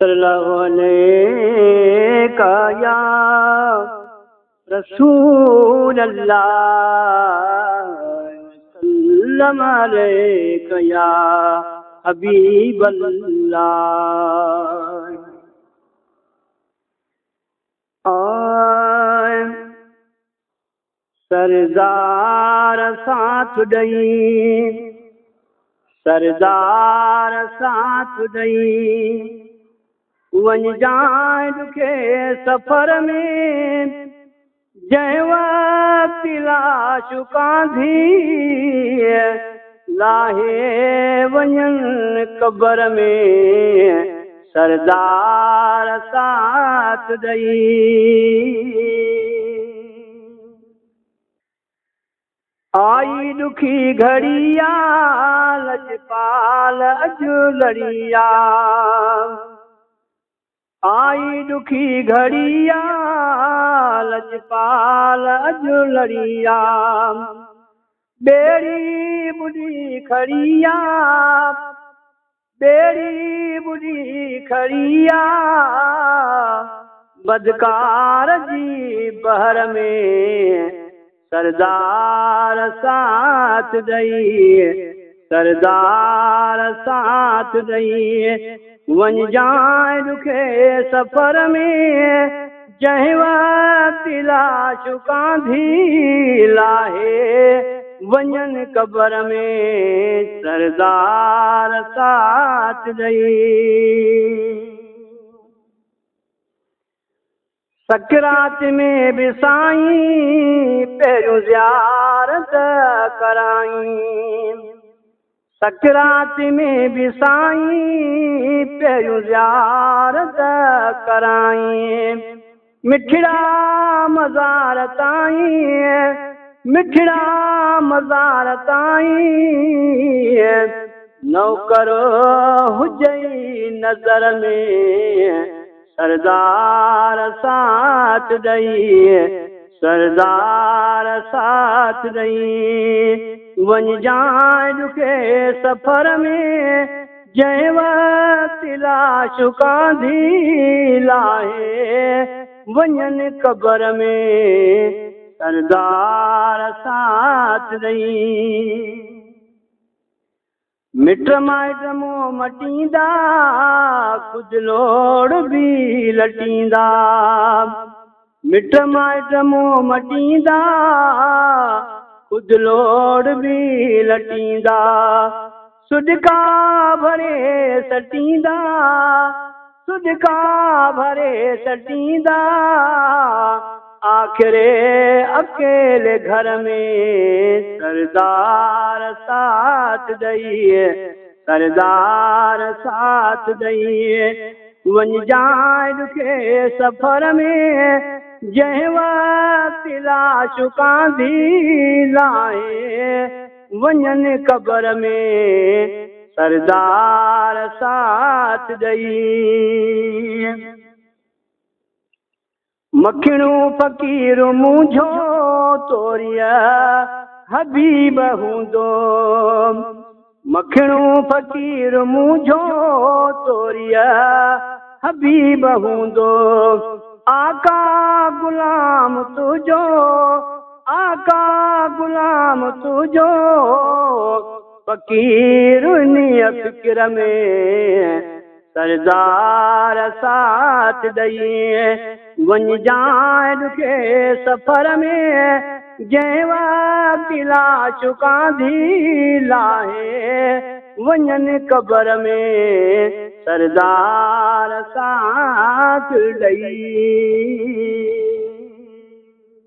صلی اللہ علیہ یا رسول اللہ سلم علیہ یا حبیب اللہ۔ سردار ساتھ ڈئی سردار ساتھ ڈئی ون جائیں دکھے سفر میں جے وقت لا چکا دھی لاہے ونجن قبر میں سردار ساتھ دئی۔ آئی دکھی گھڑیا لجپال اج لڑیا آئی دکھی گھڑیا لجپال اج لڑیا بیڑی بڑی کھڑیا بیڑی بڑی کھڑیا بدکار جی بہر میں سردار ساتھ دئی سردار ساتھ دئی ون جائیں دکھے سفر میں۔ جہیں وقت لا چکا دھی لاہے۔ ونجن قبر میں سردار ساتھ دئی سکرات میں بھی سائیں پیروں زیارت کرائیں۔ سکرات میں بھی سائیں زیارت کرائیں۔ مٹھڑا مزار تائیں مٹھڑا مزار تائیں نوکر حجئی نظر میں سردار ساتھ دئی سردار یار ساتھ دئی ون جائیں دکھے سفر میں جے وقت لا چکا دھی لاہے۔ ونجن قبر میں سردار ساتھ دئی مٹ مائٹ مو مٹیندا خود لوڑ بھی لٹیندا۔ مٹ مائٹ مو مٹیندا خود لوڑ بھی لٹیندا صدقہ بھرے سٹیندا صدقہ بھرے سٹیندا آخرے اکیلے گھر میں سردار ساتھ دئیے سردار ساتھ دئیے ون جائیں دکھے سفر میں جہیں وقت لا چکا دھی لائے، ونجن قبر میں سردار ساتھ دئی۔ مکھڑوں فقیر مجھو توریا حبیب ہوں دو۔ مکھڑوں فقیر آقا غلام تجھو، آقا غلام تجھو، فقیر نیت فکر میں سردار ساتھ دئیے ون جائیں دکھے سفر میں جے وقت چکا دھی لاہے۔ ونجن قبر میں سردار ساتھ لئی۔